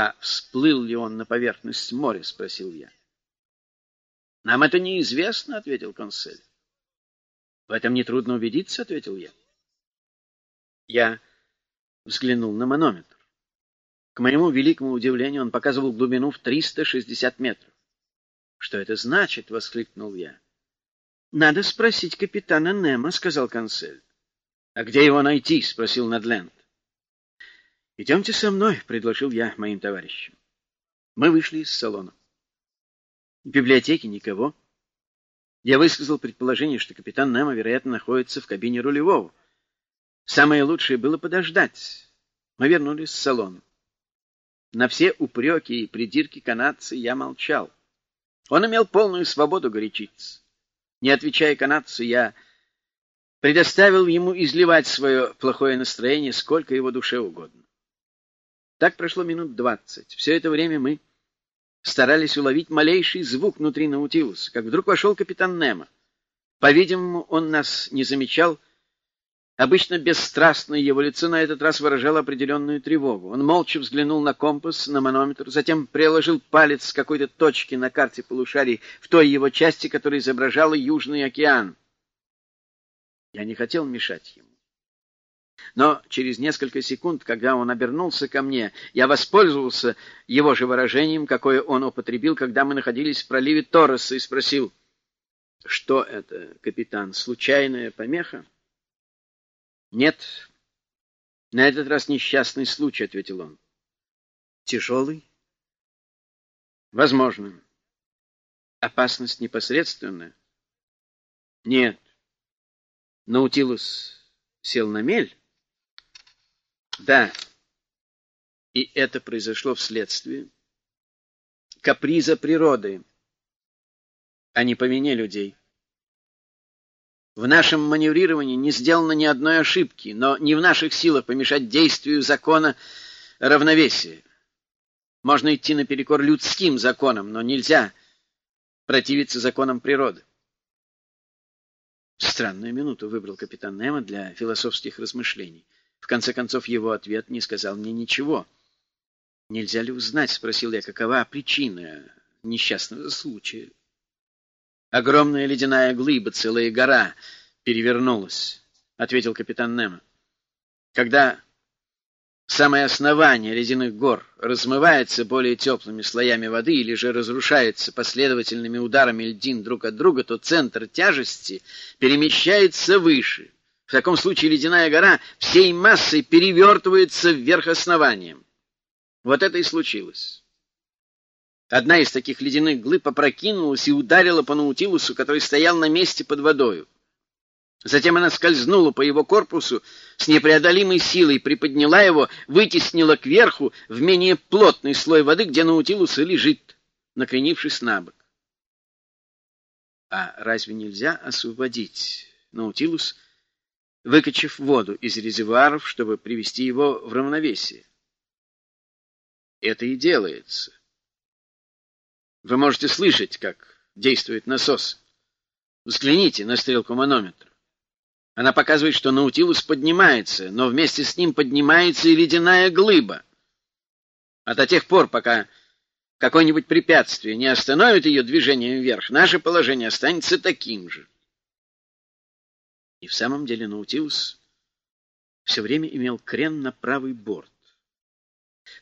А всплыл ли он на поверхность моря, спросил я. Нам это неизвестно, ответил консель. В этом нетрудно убедиться, ответил я. Я взглянул на манометр. К моему великому удивлению, он показывал глубину в 360 метров. «Что это значит?» — воскликнул я. «Надо спросить капитана Немо», — сказал консель. «А где его найти?» — спросил Недленд. «Идемте со мной», — предложил я моим товарищам. Мы вышли из салона. В библиотеке никого. Я высказал предположение, что капитан Немо, вероятно, находится в кабине рулевого. Самое лучшее было подождать. Мы вернулись в салон. На все упреки и придирки канадца я молчал. Он имел полную свободу горячиться. Не отвечая канадцу, я предоставил ему изливать свое плохое настроение сколько его душе угодно. Так прошло минут двадцать. Все это время мы старались уловить малейший звук внутри Наутилуса, как вдруг вошел капитан Немо. По-видимому, он нас не замечал. Обычно бесстрастное его лицо на этот раз выражало определенную тревогу. Он молча взглянул на компас, на манометр, затем приложил палец к какой-то точке на карте полушарий в той его части, которая изображала Южный океан. Я не хотел мешать ему. Но через несколько секунд, когда он обернулся ко мне, я воспользовался его же выражением, какое он употребил, когда мы находились в проливе Торреса, и спросил, что это, капитан, случайная помеха? Нет, на этот раз несчастный случай, — ответил он. Тяжелый? Возможно. Опасность непосредственная? Нет. Наутилус сел на мель? Да, и это произошло вследствие каприза природы, а не по вине людей. В нашем маневрировании не сделано ни одной ошибки, но не в наших силах помешать действию закона равновесия. Можно идти наперекор людским законам, но нельзя противиться законам природы. Странную минуту выбрал капитан Немо для философских размышлений. В конце концов, его ответ не сказал мне ничего. «Нельзя ли узнать, — спросил я, — какова причина несчастного случая?» «Огромная ледяная глыба, целая гора, перевернулась», — ответил капитан Немо. «Когда самое основание ледяных гор размывается более теплыми слоями воды или же разрушается последовательными ударами льдин друг от друга, то центр тяжести перемещается выше» В таком случае ледяная гора всей массой перевертывается вверх основанием. Вот это и случилось. Одна из таких ледяных глыб опрокинулась и ударила по Наутилусу, который стоял на месте под водою. Затем она скользнула по его корпусу с непреодолимой силой, приподняла его, вытеснила кверху в менее плотный слой воды, где Наутилус и лежит, накренившись на бок. А разве нельзя освободить Наутилус выкачав воду из резервуаров, чтобы привести его в равновесие. Это и делается. Вы можете слышать, как действует насос. Взгляните на стрелку манометра. Она показывает, что Наутилус поднимается, но вместе с ним поднимается и ледяная глыба. А до тех пор, пока какое-нибудь препятствие не остановит ее движение вверх, наше положение останется таким же. И в самом деле Наутилус все время имел крен на правый борт.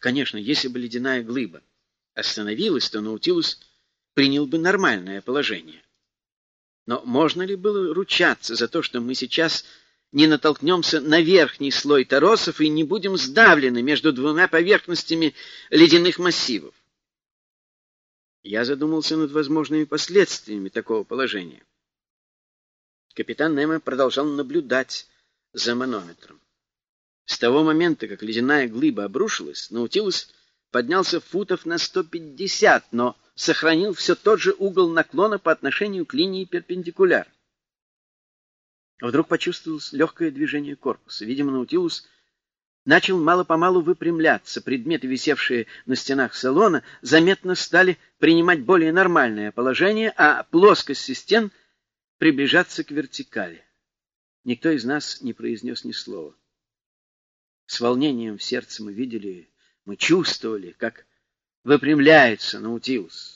Конечно, если бы ледяная глыба остановилась, то Наутилус принял бы нормальное положение. Но можно ли было ручаться за то, что мы сейчас не натолкнемся на верхний слой торосов и не будем сдавлены между двумя поверхностями ледяных массивов? Я задумался над возможными последствиями такого положения. Капитан Немо продолжал наблюдать за манометром. С того момента, как ледяная глыба обрушилась, Наутилус поднялся футов на 150, но сохранил все тот же угол наклона по отношению к линии перпендикуляр. Вдруг почувствовалось легкое движение корпуса. Видимо, Наутилус начал мало-помалу выпрямляться. Предметы, висевшие на стенах салона, заметно стали принимать более нормальное положение, а плоскости стен — приближаться к вертикали. Никто из нас не произнес ни слова. С волнением в сердце мы видели Мы чувствовали, как выпрямляется Наутилус.